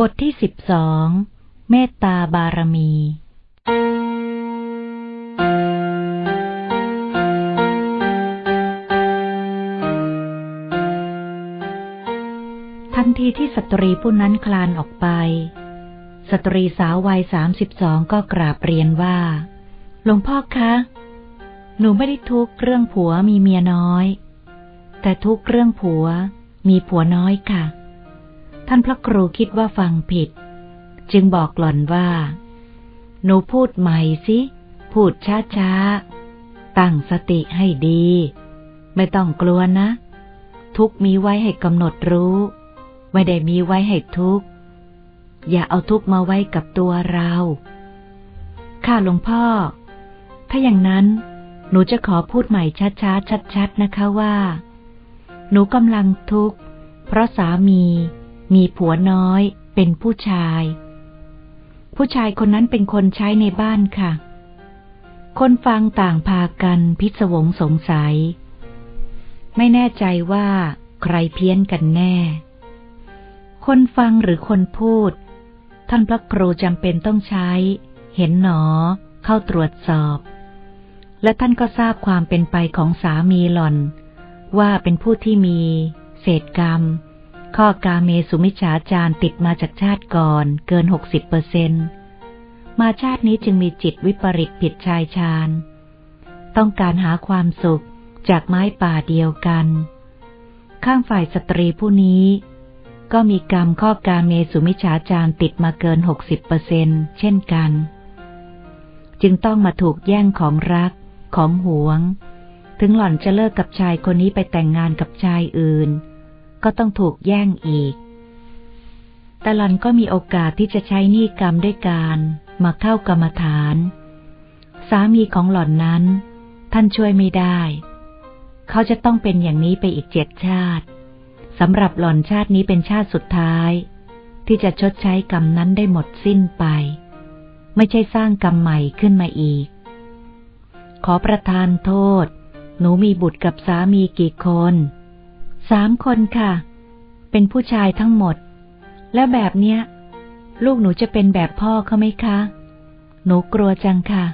บทที่สิบสอง เมตตาบารมี ทันทีที่สตรีผู้นั้นคลานออกไป สตรีสาววัยสามสิบสองก็กราบเรียนว่า หลวงพ่อคะ หนูไม่ได้ทุกข์เรื่องผัวมีเมียน้อย แต่ทุกข์เรื่องผัวมีผัวน้อยค่ะ ท่านพระครูคิดว่าฟังผิด จึงบอกหล่อนว่า หนูพูดใหม่สิ พูดช้าๆ ตั้งสติให้ดี ไม่ต้องกลัวนะ ทุกมีไว้ให้กำหนดรู้ ไม่ได้มีไว้ให้ทุกอย่าเอาทุกมาไว้กับตัวเราข้าหลวงพ่อ ถ้าอย่างนั้นหนูจะขอพูดใหม่ช้าๆชัดๆนะคะว่า หนูกำลังทุกข์เพราะสามี มีผัวน้อย เป็นผู้ชาย ผู้ชายคนนั้นเป็นคนใช้ในบ้านค่ะ คนฟังต่างพากันพิศวงสงสัย ไม่แน่ใจว่าใครเพี้ยนกันแน่ คนฟังหรือคนพูด ท่านพระครูจำเป็นต้องใช้ เห็นหนอ เข้าตรวจสอบ และท่านก็ทราบความเป็นไปของสามีหล่อน ว่าเป็นผู้ที่มี เศษกรรม ข้อกาเมสุมิจฉาจารติดมาจากชาติก่อนเกินหกสิบเปอร์เซนมาชาตินี้จึงมีจิตวิปริตผิดชายชาญ ต้องการหาความสุขจากไม้ป่าเดียวกัน ข้างฝ่ายสตรีผู้นี้ ก็มีกรรมข้อกาเมสุมิจฉาจารติดมาเกินหกสิบเปอร์เซนเช่นกัน จึงต้องมาถูกแย่งของรักของหวง ถึงหล่อนจะเลิกกับชายคนนี้ไปแต่งงานกับชายอื่น ก็ต้องถูกแย่งอีก ตลอนก็มีโอกาสที่จะใช้หนี้กรรมด้วยการมาเข้ากรรมฐาน สามีของหล่อนนั้น ท่านช่วยไม่ได้ เขาจะต้องเป็นอย่างนี้ไปอีกเจ็ดชาติสำหรับหล่อนชาตินี้เป็นชาติสุดท้าย ที่จะชดใช้กรรมนั้นได้หมดสิ้นไป ไม่ใช่สร้างกรรมใหม่ขึ้นมาอีก ขอประทานโทษ หนูมีบุตรกับสามีกี่คน สามคนค่ะ เป็นผู้ชายทั้งหมด แล้วแบบเนี้ย ลูกหนูจะเป็นแบบพ่อเขาไหมคะ หนูกลัวจังค่ะ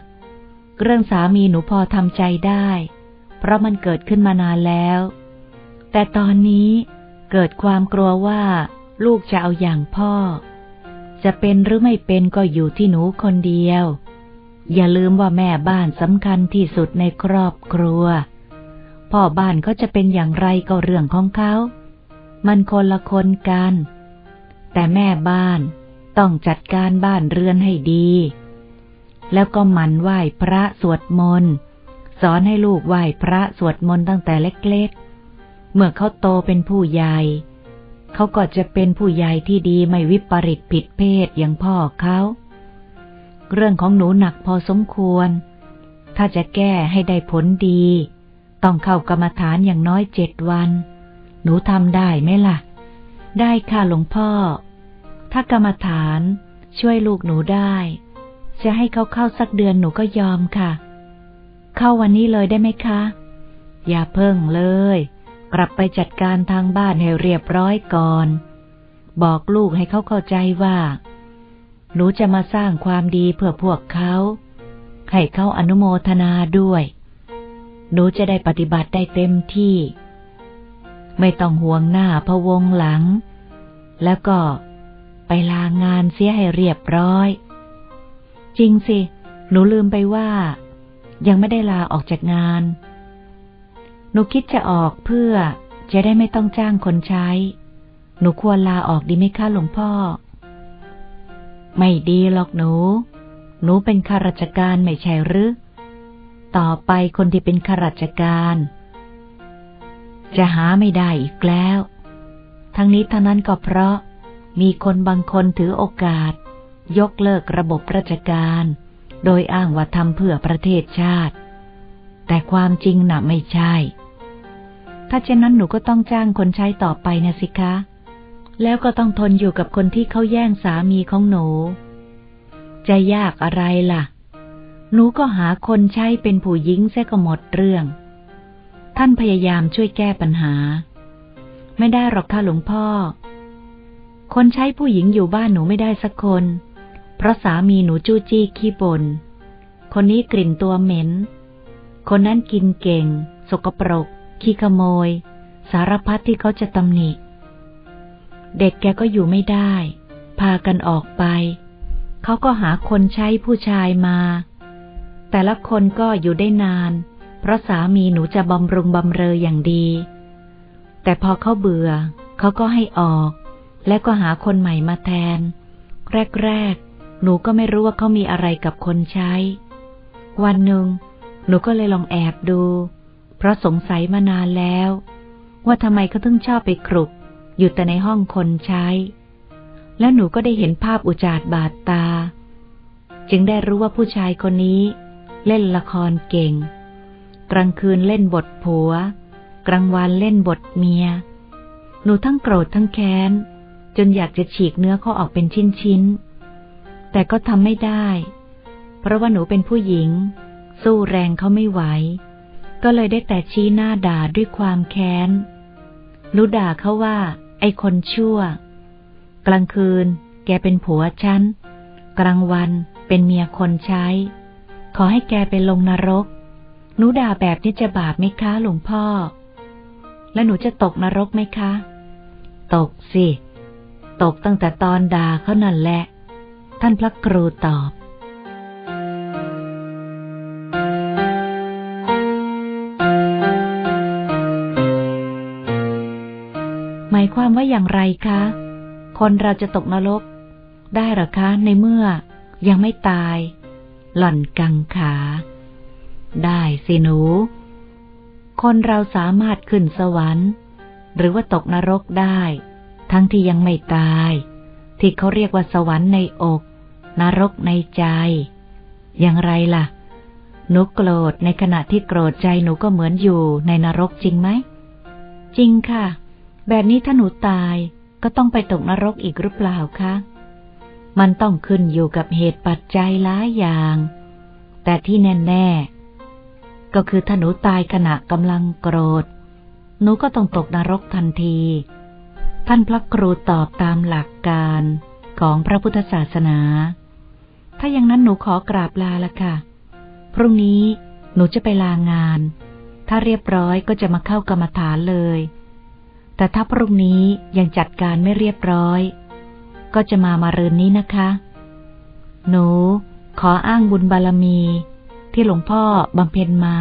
เรื่องสามีหนูพอทำใจได้ เพราะมันเกิดขึ้นมานานแล้ว แต่ตอนนี้เกิดความกลัวว่า ลูกจะเอาอย่างพ่อ จะเป็นหรือไม่เป็นก็อยู่ที่หนูคนเดียว อย่าลืมว่าแม่บ้านสำคัญที่สุดในครอบครัว พ่อบ้านเขาจะเป็นอย่างไรก็เรื่องของเขา มันคนละคนกัน แต่แม่บ้านต้องจัดการบ้านเรือนให้ดี แล้วก็หมั่นไหว้พระสวดมนต์สอนให้ลูกไหว้พระสวดมนต์ตั้งแต่เล็กๆ เมื่อเขาโตเป็นผู้ใหญ่ เขาก็จะเป็นผู้ใหญ่ที่ดีไม่วิปริตผิดเพศอย่างพ่อเขา เรื่องของหนูหนักพอสมควร ถ้าจะแก้ให้ได้ผลดี ต้องเข้ากรรมฐานอย่างน้อยเจ็ดวัน หนูทำได้ไหมล่ะ ได้ค่ะหลวงพ่อ ถ้ากรรมฐานช่วยลูกหนูได้ จะให้เขาเข้าสักเดือนหนูก็ยอมค่ะ เข้าวันนี้เลยได้ไหมคะ อย่าเพิ่งเลย กลับไปจัดการทางบ้านให้เรียบร้อยก่อน บอกลูกให้เขาเข้าใจว่า หนูจะมาสร้างความดีเพื่อพวกเขา ให้เขาอนุโมทนาด้วย หนูจะได้ปฏิบัติได้เต็มที่ ไม่ต้องห่วงหน้าพะวงหลัง แล้วก็ไปลางานเสียให้เรียบร้อย จริงสิ หนูลืมไปว่า ยังไม่ได้ลาออกจากงาน หนูคิดจะออกเพื่อจะได้ไม่ต้องจ้างคนใช้ หนูควรลาออกดีไหมคะหลวงพ่อ ไม่ดีหรอกหนู หนูเป็นข้าราชการไม่ใช่หรือ ต่อไปคนที่เป็นข้าราชการ จะหาไม่ได้อีกแล้ว ทั้งนี้ทั้งนั้นก็เพราะมีคนบางคนถือโอกาส ยกเลิกระบบราชการ โดยอ้างว่าทำเพื่อประเทศชาติ แต่ความจริงน่ะไม่ใช่ ถ้าเช่นนั้นหนูก็ต้องจ้างคนใช้ต่อไปนะสิคะ แล้วก็ต้องทนอยู่กับคนที่เขาแย่งสามีของหนู จะยากอะไรล่ะ หนูก็หาคนใช้เป็นผู้หญิงเสียก็หมดเรื่อง ท่านพยายามช่วยแก้ปัญหา ไม่ได้หรอกค่ะหลวงพ่อ คนใช้ผู้หญิงอยู่บ้านหนูไม่ได้สักคน เพราะสามีหนูจู้จี้ขี้บน่น คนนี้กลิ่นตัวเหม็น คนนั้นกินเก่ง สกปรก ขี้ขโมย สารพัดที่เขาจะตำหนิ เด็กแกก็อยู่ไม่ได้ พากันออกไป เขาก็หาคนใช้ผู้ชายมา แต่ละคนก็อยู่ได้นาน เพราะสามีหนูจะบำรุงบำเรออย่างดี แต่พอเขาเบื่อ เขาก็ให้ออก และก็หาคนใหม่มาแทน แรกๆ หนูก็ไม่รู้ว่าเขามีอะไรกับคนใช้ วันหนึ่ง หนูก็เลยลองแอบดู เพราะสงสัยมานานแล้ว ว่าทำไมเขาถึงชอบไปครุก อยู่แต่ในห้องคนใช้ แล้วหนูก็ได้เห็นภาพอุจาดบาดตา จึงได้รู้ว่าผู้ชายคนนี้ เล่นละครเก่ง กลางคืนเล่นบทผัว กลางวันเล่นบทเมีย หนูทั้งโกรธทั้งแค้น จนอยากจะฉีกเนื้อเขาออกเป็นชิ้นๆ แต่ก็ทำไม่ได้ เพราะว่าหนูเป็นผู้หญิง สู้แรงเขาไม่ไหว ก็เลยได้แต่ชี้หน้าด่าด้วยความแค้นหนูด่าเขาว่า ไอ้คนชั่ว กลางคืน แกเป็นผัวฉัน กลางวันเป็นเมียคนใช้ ขอให้แกไปลงนรก หนูด่าแบบนี้จะบาปไหมคะหลวงพ่อ และหนูจะตกนรกไหมคะ ตกสิ ตกตั้งแต่ตอนด่าเขานั่นแหละ ท่านพระครูตอบหมายความว่าอย่างไรคะ คนเราจะตกนรก ได้หรอคะในเมื่อยังไม่ตาย หล่อนกังขา ได้สิหนู คนเราสามารถขึ้นสวรรค์ หรือว่าตกนรกได้ ทั้งที่ยังไม่ตาย ที่เขาเรียกว่าสวรรค์ในอก นรกในใจ อย่างไรล่ะ หนูโกรธในขณะที่โกรธใจหนูก็เหมือนอยู่ในนรกจริงไหม จริงค่ะ แบบนี้ถ้าหนูตายก็ต้องไปตกนรกอีกหรือเปล่าคะ มันต้องขึ้นอยู่กับเหตุปัจจัยหลายอย่าง แต่ที่แน่ ๆ ก็คือถ้าหนูตายขณะกำลังโกรธ หนูก็ต้องตกนรกทันที ท่านพระครูตอบตามหลักการของพระพุทธศาสนา ถ้าอย่างนั้นหนูขอกราบลาละค่ะ พรุ่งนี้หนูจะไปลางาน ถ้าเรียบร้อยก็จะมาเข้ากรรมฐานเลย แต่ถ้าพรุ่งนี้ยังจัดการไม่เรียบร้อย ก็จะมามารืนนี้นะคะ หนู ขออ้างบุญบารมี ที่หลวงพ่อบำเพ็ญมา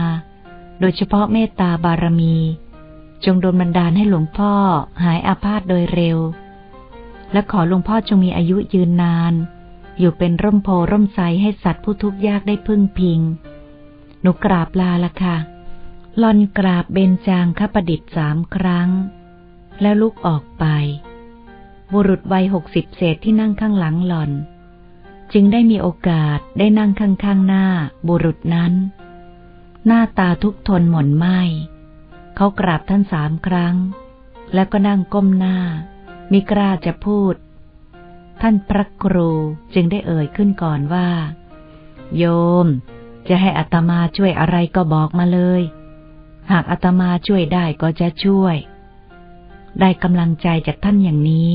โดยเฉพาะเมตตาบารมี จงโดนบันดาลให้หลวงพ่อหายอาพาธโดยเร็ว และขอหลวงพ่อจงมีอายุยืนนาน อยู่เป็นร่มโพร่มไทรให้สัตว์ผู้ทุกข์ยากได้พึ่งพิง หนูกราบลาละค่ะลอนกราบเบญจางคประดิษฐ์สามครั้ง แล้วลุกออกไป บุรุษวัยหกสิบเศษที่นั่งข้างหลังหล่อน จึงได้มีโอกาสได้นั่งข้างๆหน้า บุรุษนั้น หน้าตาทุกทนหม่นไหมเขากราบท่านสามครั้ง แล้วก็นั่งก้มหน้า มิกล้าจะพูด ท่านพระครูจึงได้เอ่ยขึ้นก่อนว่า โยม จะให้อัตมาช่วยอะไรก็บอกมาเลย หากอัตมาช่วยได้ก็จะช่วย ได้กำลังใจจากท่านอย่างนี้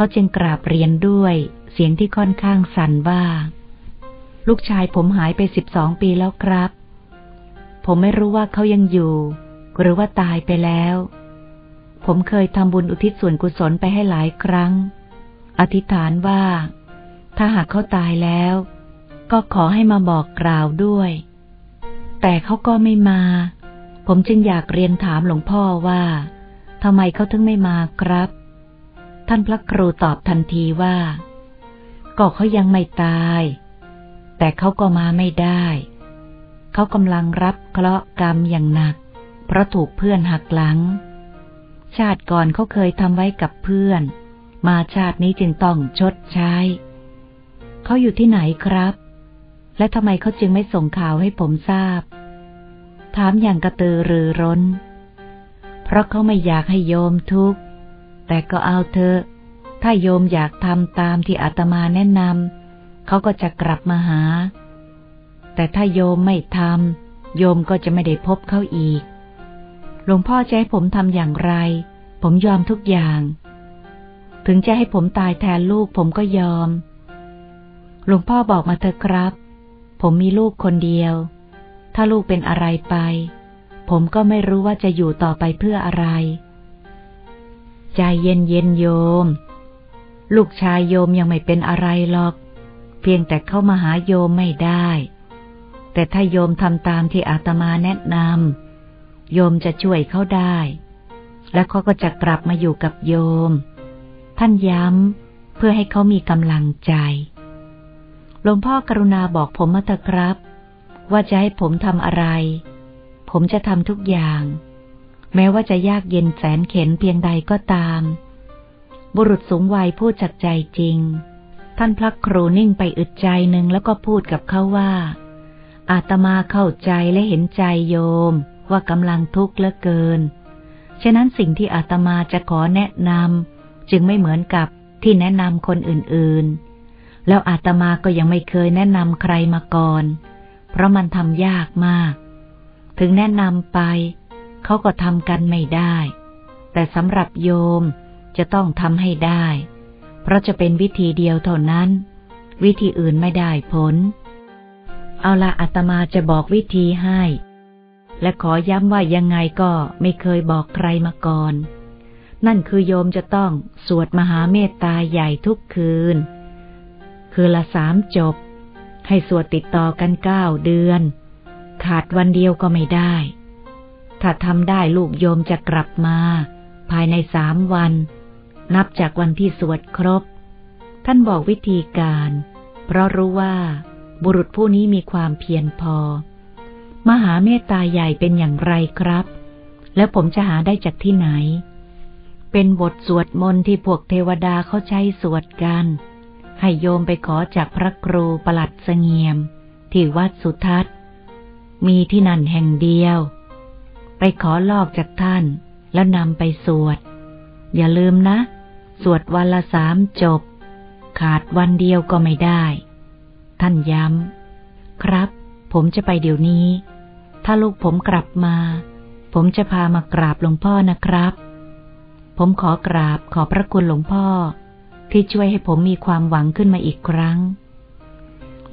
เขาจึงกราบเรียนด้วยเสียงที่ค่อนข้างสั่นว่า ลูกชายผมหายไปสิบสองปีแล้วครับ ผมไม่รู้ว่าเขายังอยู่ หรือว่าตายไปแล้ว ผมเคยทำบุญอุทิศส่วนกุศลไปให้หลายครั้ง อธิษฐานว่า ถ้าหากเขาตายแล้ว ก็ขอให้มาบอกกล่าวด้วย แต่เขาก็ไม่มา ผมจึงอยากเรียนถามหลวงพ่อว่าทำไมเขาถึงไม่มาครับ ท่านพระครูตอบทันทีว่า ก็เขายังไม่ตาย แต่เขาก็มาไม่ได้ เขากำลังรับเคราะห์กรรมอย่างหนัก เพราะถูกเพื่อนหักหลัง ชาติก่อนเขาเคยทำไว้กับเพื่อน มาชาตินี้จึงต้องชดใช้ เขาอยู่ที่ไหนครับ และทำไมเขาจึงไม่ส่งข่าวให้ผมทราบ ถามอย่างกระตือรือร้น เพราะเขาไม่อยากให้โยมทุกข์ แต่ก็เอาเถอถ้าโยมอยากทำตามที่อาตมาแนะนำเขาก็จะกลับมาหา แต่ถ้าโยมไม่ทำโยมก็จะไม่ได้พบเขาอีก หลวงพ่อจะให้ผมทำอย่างไร ผมยอมทุกอย่าง ถึงจะให้ผมตายแทนลูกผมก็ยอม หลวงพ่อบอกมาเถอะครับ ผมมีลูกคนเดียว ถ้าลูกเป็นอะไรไป ผมก็ไม่รู้ว่าจะอยู่ต่อไปเพื่ออะไร ใจเย็นเย็นโยม ลูกชายโยมยังไม่เป็นอะไรหรอก เพียงแต่เข้ามาหาโยมไม่ได้ แต่ถ้าโยมทำตามที่อาตมาแนะนำโยมจะช่วยเขาได้ และเขาก็จะกลับมาอยู่กับโยม ท่านย้ำเพื่อให้เขามีกำลังใจ หลวงพ่อกรุณาบอกผมมาเถอะครับ ว่าจะให้ผมทำอะไร ผมจะทำทุกอย่าง แม้ว่าจะยากเย็นแสนเข็นเพียงใดก็ตาม บุรุษสูงวัยพูดจากใจจริง ท่านพระครูนิ่งไปอึดใจหนึ่งแล้วก็พูดกับเขาว่า อาตมาเข้าใจและเห็นใจโยม ว่ากำลังทุกข์เหลือเกิน ฉะนั้นสิ่งที่อาตมาจะขอแนะนำจึงไม่เหมือนกับที่แนะนำคนอื่นๆ แล้วอาตมาก็ยังไม่เคยแนะนำใครมาก่อน เพราะมันทำยากมาก ถึงแนะนำไป เขาก็ทำกันไม่ได้ แต่สำหรับโยมจะต้องทำให้ได้ เพราะจะเป็นวิธีเดียวเท่านั้น วิธีอื่นไม่ได้ผล เอาละอาตมาจะบอกวิธีให้ และขอย้ำว่ายังไงก็ไม่เคยบอกใครมาก่อน นั่นคือโยมจะต้องสวดมหาเมตตาใหญ่ทุกคืน คือละสามจบ ให้สวดติดต่อกันเก้าเดือน ขาดวันเดียวก็ไม่ได้ ถ้าทำได้ลูกโยมจะกลับมา ภายในสามวัน นับจากวันที่สวดครบ ท่านบอกวิธีการ เพราะรู้ว่า บุรุษผู้นี้มีความเพียรพอ มหาเมตตาใหญ่เป็นอย่างไรครับ แล้วผมจะหาได้จากที่ไหน เป็นบทสวดมนต์ที่พวกเทวดาเขาใช้สวดกัน ให้โยมไปขอจากพระครูประหลัดเสงียม ที่วัดสุทัศน์ มีที่นั่นแห่งเดียว ไปขอลอกจากท่าน แล้วนำไปสวด อย่าลืมนะ สวดวันละสามจบ ขาดวันเดียวก็ไม่ได้ ท่านย้ำ ครับ ผมจะไปเดี๋ยวนี้ ถ้าลูกผมกลับมา ผมจะพามากราบหลวงพ่อนะครับ ผมขอกราบขอพระคุณหลวงพ่อ ที่ช่วยให้ผมมีความหวังขึ้นมาอีกครั้ง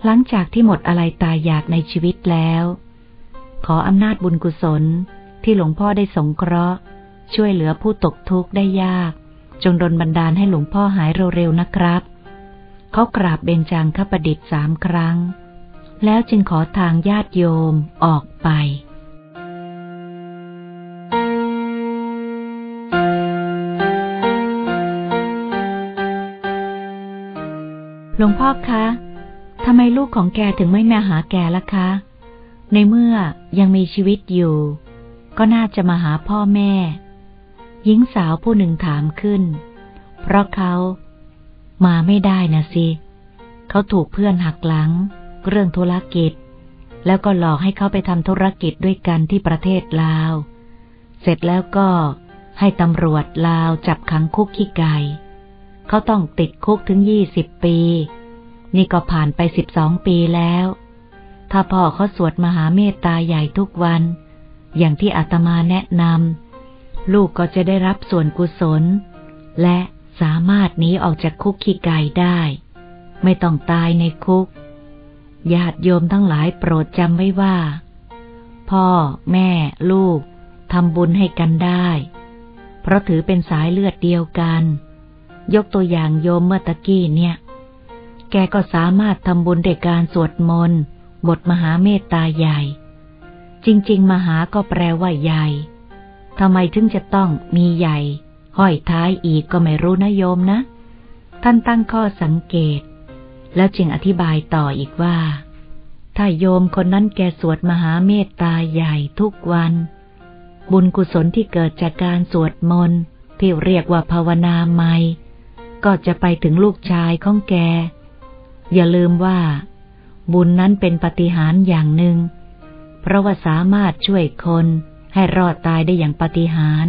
หลังจากที่หมดอะไรตายอยากในชีวิตแล้วขออำนาจบุญกุศล ที่หลวงพ่อได้สงเคราะห์ ช่วยเหลือผู้ตกทุกข์ได้ยาก จงดลบันดาลให้หลวงพ่อหายเร็วๆนะครับ เขากราบเบญจางคประดิษฐ์สามครั้ง แล้วจึงขอทางญาติโยมออกไปหลวงพ่อคะ ทำไมลูกของแกถึงไม่มาหาแกล่ะคะ ในเมื่อยังมีชีวิตอยู่ ก็น่าจะมาหาพ่อแม่ หญิงสาวผู้หนึ่งถามขึ้น เพราะเขามาไม่ได้นะสิ เขาถูกเพื่อนหักหลัง เรื่องธุรกิจ แล้วก็หลอกให้เขาไปทำธุรกิจด้วยกันที่ประเทศลาว เสร็จแล้วก็ให้ตำรวจลาวจับขังคุกขี้ไก่ เขาต้องติดคุกถึงยี่สิบปี นี่ก็ผ่านไปสิบสองปีแล้ว ถ้าพ่อเขาสวดมหาเมตตาใหญ่ทุกวัน อย่างที่อาตมาแนะนำลูกก็จะได้รับส่วนกุศล และสามารถหนีออกจากคุกขี้ไก่ได้ ไม่ต้องตายในคุกญาติโยมทั้งหลายโปรดจำไว้ว่า พ่อ แม่ ลูกทำบุญให้กันได้ เพราะถือเป็นสายเลือดเดียวกัน ยกตัวอย่างโยมเมื่อตะกี้เนี่ย แกก็สามารถทำบุญด้วยการสวดมนต์บทมหาเมตตาใหญ่ จริง ๆ มหาก็แปลว่าใหญ่ทำไมถึงจะต้องมีใหญ่ ห้อยท้ายอีกก็ไม่รู้นะโยมนะ ท่านตั้งข้อสังเกต แล้วจึงอธิบายต่ออีกว่า ถ้าโยมคนนั้นแกสวดมหาเมตตาใหญ่ทุกวัน บุญกุศลที่เกิดจากการสวดมนต์ที่เรียกว่าภาวนาใหม่ก็จะไปถึงลูกชายของแก อย่าลืมว่า บุญนั้นเป็นปฏิหารอย่างหนึ่ง เพราะว่าสามารถช่วยคนให้รอดตายได้อย่างปฏิหาร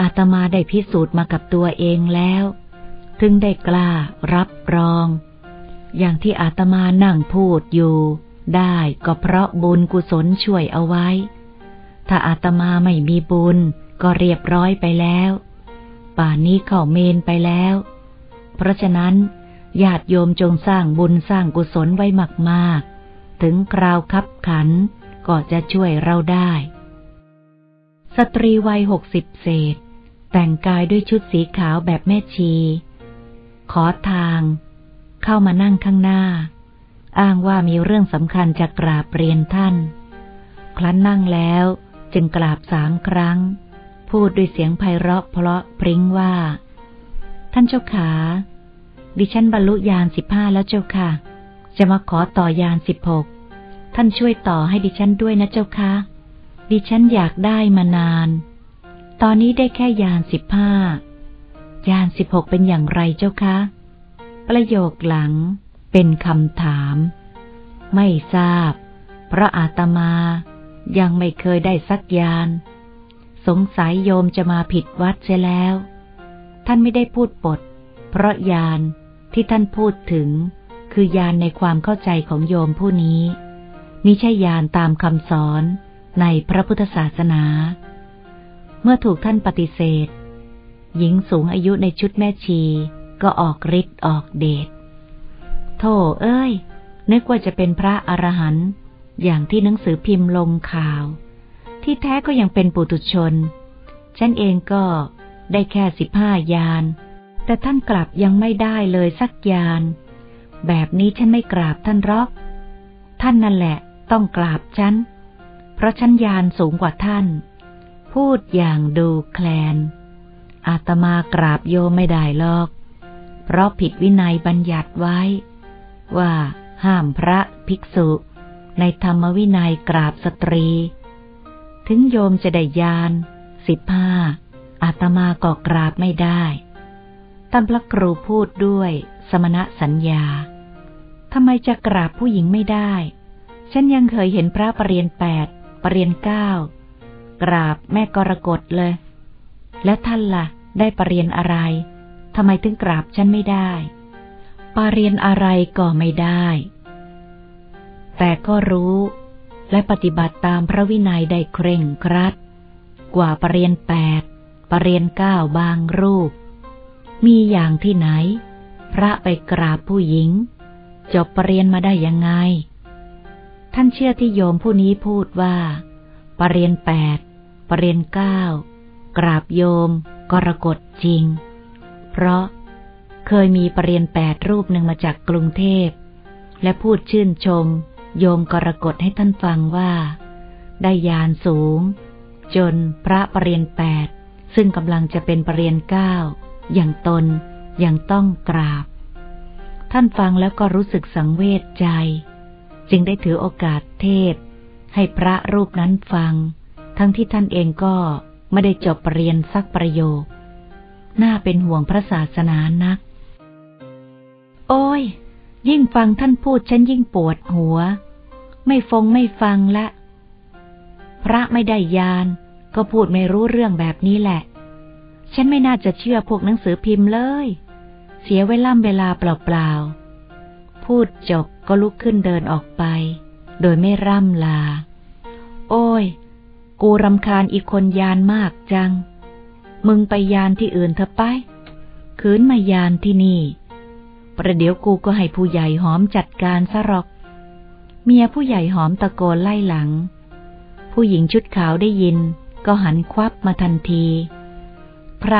อาตมาได้พิสูจน์มากับตัวเองแล้ว ถึงได้กล้ารับรอง อย่างที่อาตมานั่งพูดอยู่ ได้ก็เพราะบุญกุศลช่วยเอาไว้ ถ้าอาตมาไม่มีบุญก็เรียบร้อยไปแล้ว ป่านนี้เข้าเมนไปแล้ว เพราะฉะนั้นญาติโยมจงสร้างบุญสร้างกุศลไว้มาก ๆ ถึงคราวคับขัน ก็จะช่วยเราได้ สตรีวัยหกสิบเศษ แต่งกายด้วยชุดสีขาวแบบแม่ชี ขอทาง เข้ามานั่งข้างหน้า อ้างว่ามีเรื่องสำคัญจะกราบเรียนท่าน ครั้นนั่งแล้วจึงกราบสามครั้ง พูดด้วยเสียงไพเราะเพราะพริ้งว่า ท่านเจ้าขาดิฉันบรรลุยานสิบห้าแล้วเจ้าค่ะ จะมาขอต่อยานสิบหก ท่านช่วยต่อให้ดิฉันด้วยนะเจ้าคะดิฉันอยากได้มานาน ตอนนี้ได้แค่ยานสิบห้ายานสิบหกเป็นอย่างไรเจ้าคะ ประโยคหลัง เป็นคำถาม ไม่ทราบเพราะอาตมา ยังไม่เคยได้สักยาน สงสัยโยมจะมาผิดวัดเสียแล้ว ท่านไม่ได้พูดปด เพราะยานที่ท่านพูดถึง คือยานในความเข้าใจของโยมผู้นี้ มิใช่ยานตามคำสอนในพระพุทธศาสนา เมื่อถูกท่านปฏิเสธ หญิงสูงอายุในชุดแม่ชีก็ออกฤทธิ์ออกเดชโธ่เอ้ย นึกว่าจะเป็นพระอรหันต์อย่างที่หนังสือพิมพ์ลงข่าว ที่แท้ก็ยังเป็นปุตุชน ฉันเองก็ได้แค่สิบห้ายาน แต่ท่านกลับยังไม่ได้เลยสักยาน แบบนี้ฉันไม่กราบท่านรอก ท่านนั่นแหละ ต้องกราบฉัน เพราะฉันยานสูงกว่าท่าน พูดอย่างดูแคลน อาตมากราบโยไม่ได้หรอก เพราะผิดวินัยบัญญัติไว้ ว่าห้ามพระภิกษุ ในธรรมวินัยกราบสตรี ถึงโยมจะได้ยานสิบห้าอาตมาก็กราบไม่ได้ท่านพระครูพูดด้วยสมณะสัญญาทำไมจะกราบผู้หญิงไม่ได้ ฉันยังเคยเห็นพระปรริยนแปดปรริยนเก้ากราบแม่กรกฎเลย แล้วท่านละ่ะ ได้ปรริยนอะไรทำไมถึงกราบฉันไม่ได้ปรริยนอะไรก็ไม่ได้ แต่ก็รู้ และปฏิบัติตามพระวินัยได้เคร่งครัด กว่าปรริญญาแปดปรริญญาเก้าบางรูป มีอย่างที่ไหน พระไปกราบผู้หญิง จบปรริญญามาได้ยังไง ท่านเชื่อที่โยมผู้นี้พูดว่า ปรริญญาแปดปรริญญาเก้ากราบโยม กรกฎจริง เพราะเคยมีปรริญญาแปดรูปหนึ่งมาจากกรุงเทพ และพูดชื่นชม โยมกรกฎให้ท่านฟังว่า ได้ยานสูง จนพระปรริญญาแปดซึ่งกำลังจะเป็นปรริญญาเก้าอย่างตนยังต้องกราบ ท่านฟังแล้วก็รู้สึกสังเวชใจ จึงได้ถือโอกาสเทศ ให้พระรูปนั้นฟัง ทั้งที่ท่านเองก็ไม่ได้จบปรริญญาสักประโยค น่าเป็นห่วงพระศาสนานัก โอ้ย ยิ่งฟังท่านพูดฉันยิ่งปวดหัว ไม่ฟงไม่ฟังละ พระไม่ได้ยาน ก็พูดไม่รู้เรื่องแบบนี้แหละ ฉันไม่น่าจะเชื่อพวกหนังสือพิมพ์เลย เสียเวล่ำเวลาเปล่าๆ พูดจบก็ลุกขึ้นเดินออกไป โดยไม่ร่ำลา โอ้ย กูรำคาญอีกคนยานมากจัง มึงไปยานที่อื่นเถอะไปคืนมายานที่นี่ ประเดี๋ยวกูก็ให้ผู้ใหญ่หอมจัดการซะหรอก เมียผู้ใหญ่หอมตะโกนไล่หลัง ผู้หญิงชุดขาวได้ยิน ก็หันควับมาทันที ใคร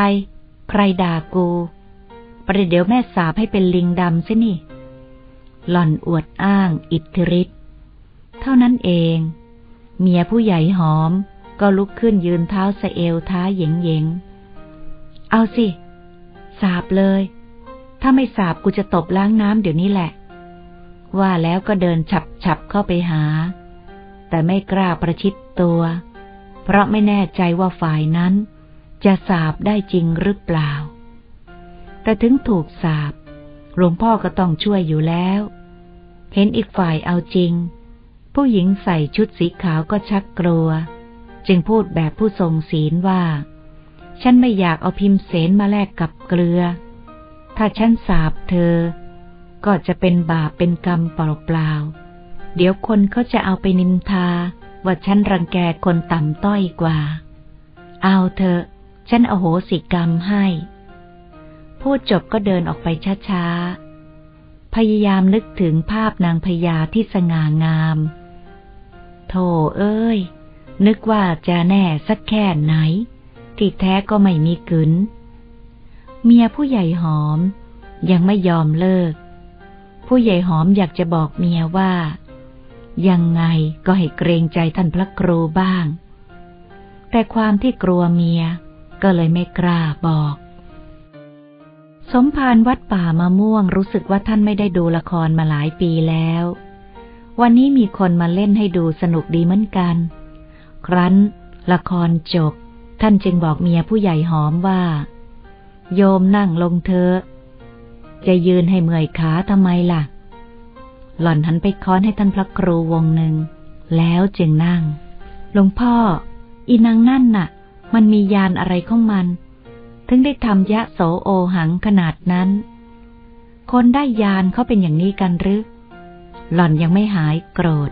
ใครด่ากู ประเดี๋ยวแม่สาบให้เป็นลิงดำซะนี่ หล่อนอวดอ้างอิทธิฤทธิ์เท่านั้นเอง เมียผู้ใหญ่หอมก็ลุกขึ้นยืนเท้าสะเอวท้าเยงเยงเอาสิ สาบเลย ถ้าไม่สาบกูจะตบล้างน้ำเดี๋ยวนี้แหละ ว่าแล้วก็เดินฉับฉับเข้าไปหา แต่ไม่กล้าประชิดตัว เพราะไม่แน่ใจว่าฝ่ายนั้น จะสาบได้จริงหรือเปล่า แต่ถึงถูกสาบ หลวงพ่อก็ต้องช่วยอยู่แล้ว เห็นอีกฝ่ายเอาจริง ผู้หญิงใส่ชุดสีขาวก็ชักกลัว จึงพูดแบบผู้ทรงศีลว่า ฉันไม่อยากเอาพิมพ์เสนมาแลกกับเกลือ ถ้าฉันสาบเธอ ก็จะเป็นบาปเป็นกรรมเปล่าๆเดี๋ยวคนเขาจะเอาไปนินทา ว่าฉันรังแกคนต่ำต้อยกว่า เอาเธอ ฉันอโหสิกรรมให้ พูดจบก็เดินออกไปช้าๆ พยายามนึกถึงภาพนางพญาที่สง่างาม โธ่เอ้ย นึกว่าจะแน่สักแค่ไหน ที่แท้ก็ไม่มีกึนเมียผู้ใหญ่หอม ยังไม่ยอมเลิก ผู้ใหญ่หอมอยากจะบอกเมียว่า ยังไงก็ให้เกรงใจท่านพระครูบ้าง แต่ความที่กลัวเมียก็เลยไม่กล้าบอก สมภารวัดป่ามะม่วงรู้สึกว่าท่านไม่ได้ดูละครมาหลายปีแล้ว วันนี้มีคนมาเล่นให้ดูสนุกดีเหมือนกัน ครั้น ละครจบ ท่านจึงบอกเมียผู้ใหญ่หอมว่า โยมนั่งลงเถอะจะยืนให้เมื่อยขาทำไมล่ะ หล่อนหันไปค้อนให้ท่านพระครูวงหนึ่ง แล้วจึงนั่ง หลวงพ่อ อีนางนั่นน่ะ มันมียานอะไรของมัน ถึงได้ทำยะโสโอหังขนาดนั้น คนได้ยานเขาเป็นอย่างนี้กันหรือ หล่อนยังไม่หายโกรธ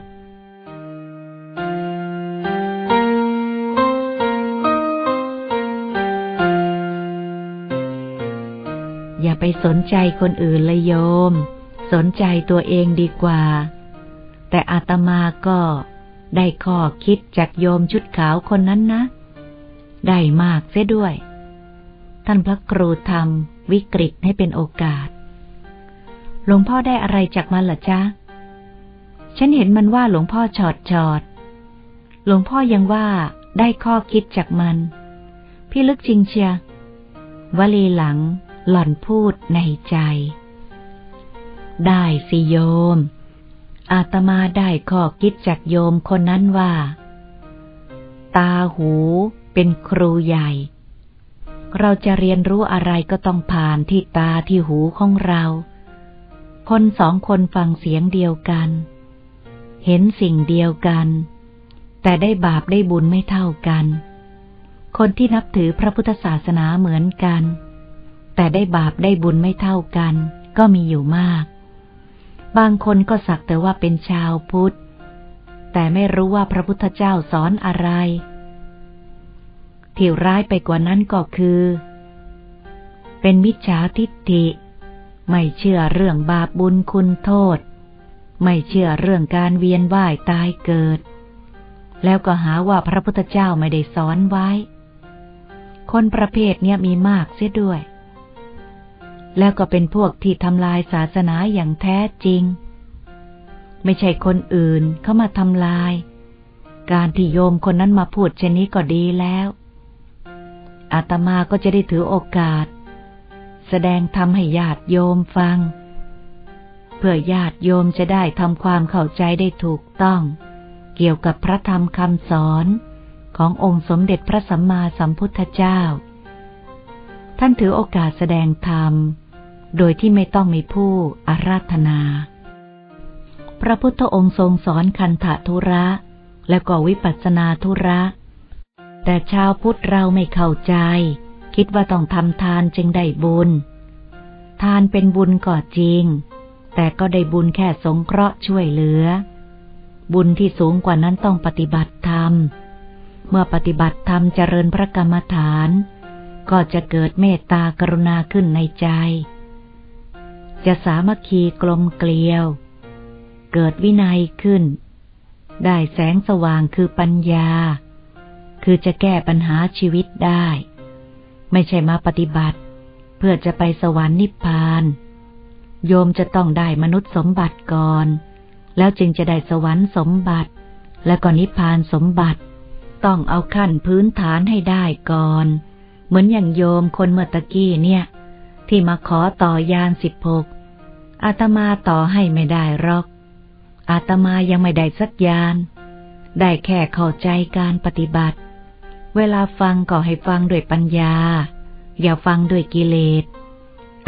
อย่าไปสนใจคนอื่นเลยโยม สนใจตัวเองดีกว่า แต่อาตมาก็ได้ข้อคิดจากโยมชุดขาวคนนั้นนะ ได้มากเสียด้วย ท่านพระครูทำวิกฤตให้เป็นโอกาส หลวงพ่อได้อะไรจากมันหรอจ๊ะ ฉันเห็นมันว่าหลวงพ่อชอดชอด หลวงพ่อยังว่าได้ข้อคิดจากมัน พี่ลึกจริงเชียวลีหลังหล่อนพูดในใจ ได้สิโยม อาตมาได้ข้อคิดจากโยมคนนั้นว่า ตาหูเป็นครูใหญ่ เราจะเรียนรู้อะไรก็ต้องผ่านที่ตาที่หูของเรา คนสองคนฟังเสียงเดียวกัน เห็นสิ่งเดียวกัน แต่ได้บาปได้บุญไม่เท่ากัน คนที่นับถือพระพุทธศาสนาเหมือนกัน แต่ได้บาปได้บุญไม่เท่ากัน ก็มีอยู่มาก บางคนก็สักแต่ว่าเป็นชาวพุทธ แต่ไม่รู้ว่าพระพุทธเจ้าสอนอะไร ที่ร้ายไปกว่านั้นก็คือ เป็นมิจฉาทิฏฐิ ไม่เชื่อเรื่องบาปบุญคุณโทษ ไม่เชื่อเรื่องการเวียนว่ายตายเกิด แล้วก็หาว่าพระพุทธเจ้าไม่ได้สอนไว้ คนประเภทเนี้ยมีมากเสียด้วย แล้วก็เป็นพวกที่ทำลายศาสนาอย่างแท้จริง ไม่ใช่คนอื่นเข้ามาทำลายการที่โยมคนนั้นมาพูดเช่นนี้ก็ดีแล้ว อาตมาก็จะได้ถือโอกาส แสดงธรรมให้ญาติโยมฟัง เพื่อญาติโยมจะได้ทำความเข้าใจได้ถูกต้อง เกี่ยวกับพระธรรมคำสอนขององค์สมเด็จพระสัมมาสัมพุทธเจ้า ท่านถือโอกาสแสดงธรรม โดยที่ไม่ต้องมีผู้อาราธนา พระพุทธองค์ทรงสอนคันธทุระ และก็วิปัสสนาธุระ แต่ชาวพุทธเราไม่เข้าใจ คิดว่าต้องทำทานจึงได้บุญ ทานเป็นบุญก็จริง แต่ก็ได้บุญแค่สงเคราะห์ช่วยเหลือ บุญที่สูงกว่านั้นต้องปฏิบัติธรรม เมื่อปฏิบัติธรรมเจริญพระกรรมฐาน ก็จะเกิดเมตตากรุณาขึ้นในใจ จะสามัคคีกลมเกลียว เกิดวินัยขึ้น ได้แสงสว่างคือปัญญา คือจะแก้ปัญหาชีวิตได้ ไม่ใช่มาปฏิบัติ เพื่อจะไปสวรรค์นิพพาน โยมจะต้องได้มนุษย์สมบัติก่อน แล้วจึงจะได้สวรรค์สมบัติ และก็นิพพานสมบัติ ต้องเอาขั้นพื้นฐานให้ได้ก่อน เหมือนอย่างโยมคนเมื่อตะกี้เนี่ย ที่มาขอต่อยานสิบหกอาตมาต่อให้ไม่ได้หรอก อาตมายังไม่ได้สักยาน ได้แค่เข้าใจการปฏิบัติ เวลาฟังก็ให้ฟังด้วยปัญญา อย่าฟังด้วยกิเลส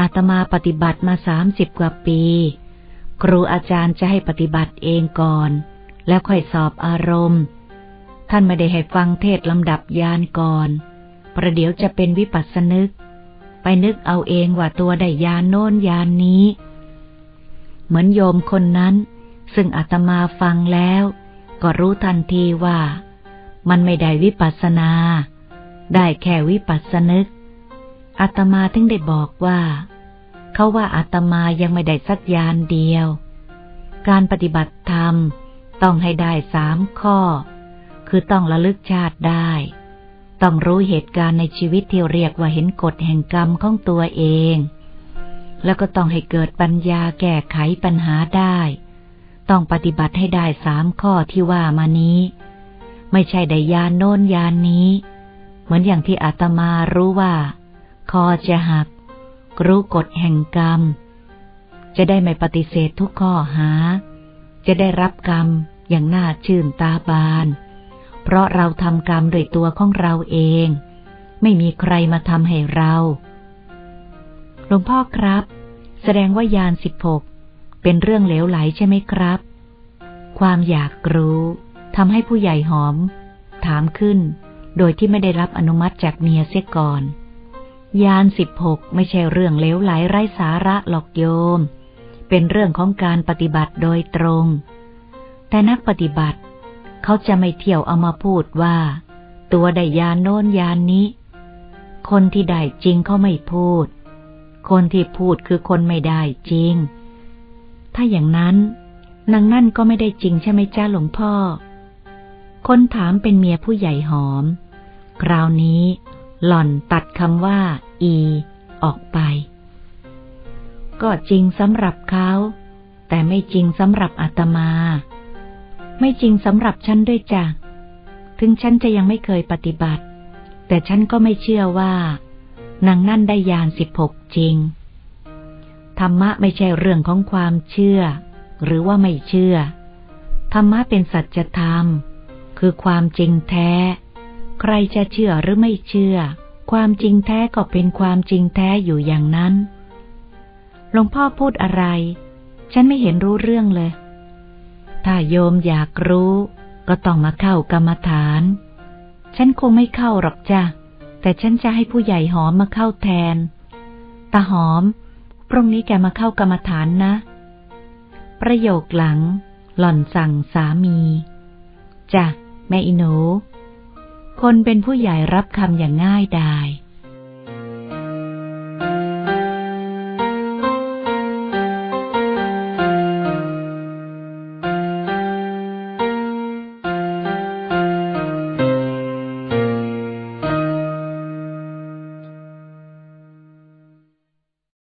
อาตมาปฏิบัติมาสามสิบกว่าปี ครูอาจารย์จะให้ปฏิบัติเองก่อน แล้วค่อยสอบอารมณ์ ท่านไม่ได้ให้ฟังเทศลำดับยานก่อน ประเดี๋ยวจะเป็นวิปัสสนึก ไปนึกเอาเองว่าตัวได้ยานโน้นยานนี้ เหมือนโยมคนนั้น ซึ่งอาตมาฟังแล้ว ก็รู้ทันทีว่า มันไม่ได้วิปัสนา ได้แค่วิปัสสนึกอาตมาถึงได้บอกว่า เขาว่าอาตมายังไม่ได้สักยานเดียว การปฏิบัติธรรมต้องให้ได้สามข้อ คือต้องระลึกชาติได้ ต้องรู้เหตุการณ์ในชีวิตที่เรียกว่าเห็นกฎแห่งกรรมของตัวเอง แล้วก็ต้องให้เกิดปัญญาแก้ไขปัญหาได้ ต้องปฏิบัติให้ได้สามข้อที่ว่ามานี้ ไม่ใช่ได้ยานโน้นยานนี้ เหมือนอย่างที่อาตมารู้ว่า คอจะหัก รู้กฎแห่งกรรม จะได้ไม่ปฏิเสธทุกข้อหา จะได้รับกรรมอย่างน่าชื่นตาบาน เพราะเราทำกรรมโดยตัวของเราเอง ไม่มีใครมาทำให้เราหลวงพ่อครับ แสดงว่ายานสิบหกเป็นเรื่องเหลวไหลใช่ไหมครับ ความอยากรู้ ทำให้ผู้ใหญ่หอม ถามขึ้น โดยที่ไม่ได้รับอนุมัติจากเมียเสียก่อน ยานสิบหกไม่ใช่เรื่องเลวไหลไร้สาระหลอกโยม เป็นเรื่องของการปฏิบัติโดยตรง แต่นักปฏิบัติ เขาจะไม่เที่ยวเอามาพูดว่า ตัวได้ยานโน้นยานนี้ คนที่ได้จริงเขาไม่พูด คนที่พูดคือคนไม่ได้จริง ถ้าอย่างนั้นนางนั่นก็ไม่ได้จริงใช่ไหมจ้าหลวงพ่อ คนถามเป็นเมียผู้ใหญ่หอม คราวนี้หล่อนตัดคำว่า อี ออกไป ก็จริงสำหรับเขา แต่ไม่จริงสำหรับอาตมา ไม่จริงสำหรับฉันด้วยจ้ะ ถึงฉันจะยังไม่เคยปฏิบัติ แต่ฉันก็ไม่เชื่อว่านางนั่นได้ยานสิบหกจริง ธรรมะไม่ใช่เรื่องของความเชื่อ หรือว่าไม่เชื่อ ธรรมะเป็นสัจธรรม คือความจริงแท้ ใครจะเชื่อหรือไม่เชื่อ ความจริงแท้ก็เป็นความจริงแท้อยู่อย่างนั้นหลวงพ่อพูดอะไร ฉันไม่เห็นรู้เรื่องเลย ถ้าโยมอยากรู้ ก็ต้องมาเข้ากรรมฐาน ฉันคงไม่เข้าหรอกจ้ะ แต่ฉันจะให้ผู้ใหญ่หอมมาเข้าแทน ตาหอม พรุ่งนี้แกมาเข้ากรรมฐานนะ ประโยคหลัง หล่อนสั่งสามีจ้ะ แม่อินู คนเป็นผู้ใหญ่รับคำอย่างง่ายดาย